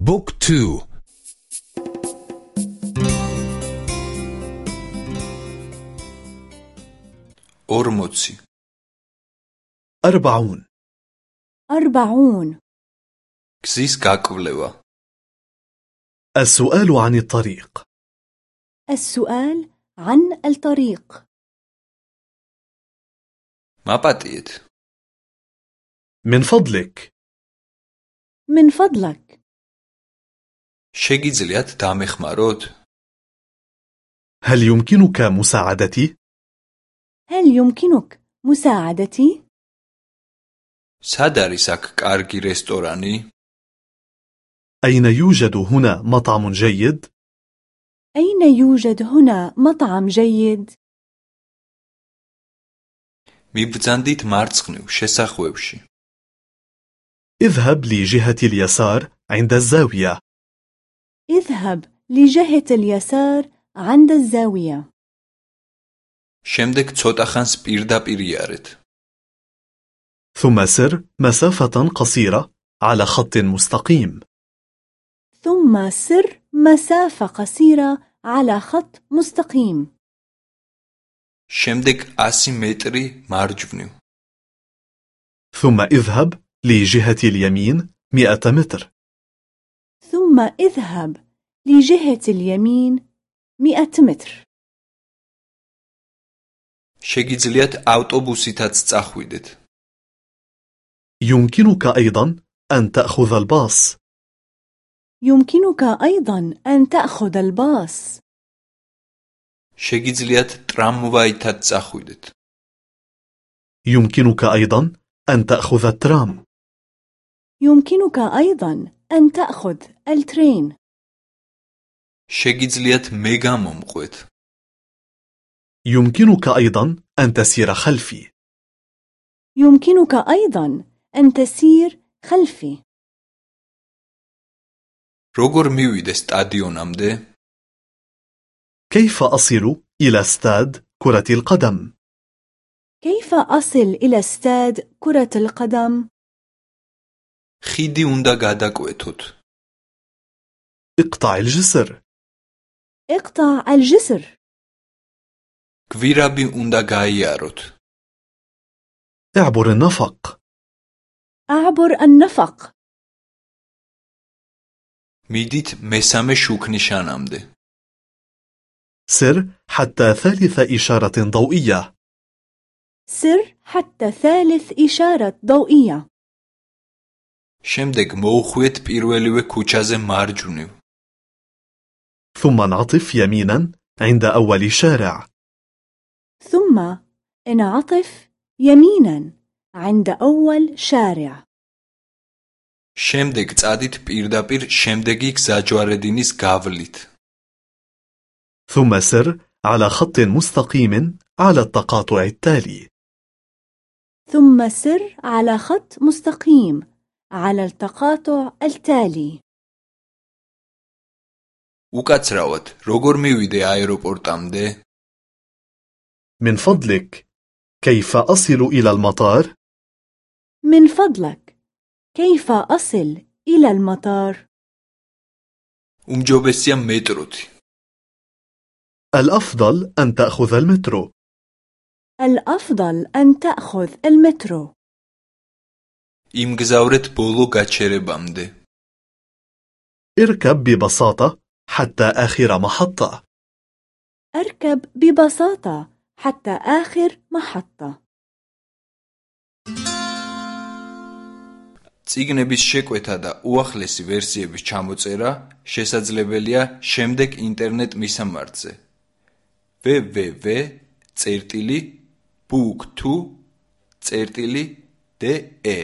بوك تو. ორმოცი. أربعون. أربعون. გზის გაკვლევა السؤال عن الطريق. السؤال عن الطريق. მაპატიეთ؟ من فضلك. من فضلك. შეგიძლიათ დამეხმაროთ? هل يمكنك مساعدتي؟ هل يمكنك مساعدتي؟ სად არის აქ კარგი რესტორანი? أين يوجد هنا مطعم جيد؟ أين يوجد هنا مطعم جيد؟ მიბრძანდით მარცხნივ შესახვევში. اذهب لجهة اليسار عند الزاوية اذهب لجهة اليسار عند الزاوية. შემდეგ ცოტა ხანს პირდაპირ იარეთ. ثم سر مسافة قصيرة على خط مستقيم ثم سر مسافة قصيرة على خط مستقيم. შემდეგ 100 მეტრი მარჯვნივ. ثم اذهب لجهة اليمين مئة متر ثم اذهب لجهة اليمين مئة متر. შეგიძლიათ ავტობუსითაც წახვიდეთ. يمكنك أيضا أن تأخذ الباص يمكنك أيضا أن تأخذ الباص. შეგიძლიათ ტრამვაითაც წახვიდეთ. يمكنك أيضا أن تأخذ الترام يمكنك أيضا أن تأخذ الترين. შეგიძლიათ მე გამომყვეთ. يمكنك أيضا أن تسير خلفي يمكنك أيضا أن تسير خلفي. როგორ მივიდე სტადიონამდე? كيف أصل إلى استاد كرة القدم؟ كيف أصل إلى استاد كرة القدم؟ ხიდი უნდა გადაკვეთოთ. اقطع الجسر اقطع الجسر. გვირაბი უნდა გაიაროთ. اعبر النفق أعبر النفق. მიდით მესამე შუქნიშანამდე. سر حتى ثالث إشارة ضوئية سر حتى ثالث إشارة ضوئية. შემდეგ მოუხვიეთ პირველივე ქუჩაზე მარჯვნივ. ثم انعطف يمينا عند أول شارع ثم انعطف يمينا عند أول شارع. შემდეგ წადით პირდაპირ შემდეგი გზაჯვარედინის გავლით. ثم سر على خط مستقيم على التقاطع التالي ثم سر على خط مستقيم على التقاطع التالي. უკაცრავად, როგორ მივიდე აეროპორტამდე? من فضلك كيف أصل إلى المطار؟ من فضلك كيف أصل إلى المطار؟ უმჯობესია მეტროთი. الأفضل أن تأخذ المترو الأفضل أن تأخذ المترو. იმგზავრეთ ბოლო გაჩერებამდე. اركب ببساطة حتى آخر محطة أركب ببساطة حتى آخر محطة. ციგნების შეკვეთა და უახლესი ვერსიების ჩამოწერა შესაძლებელია შემდეგ ინტერნეტ მისამართზე www.book2.de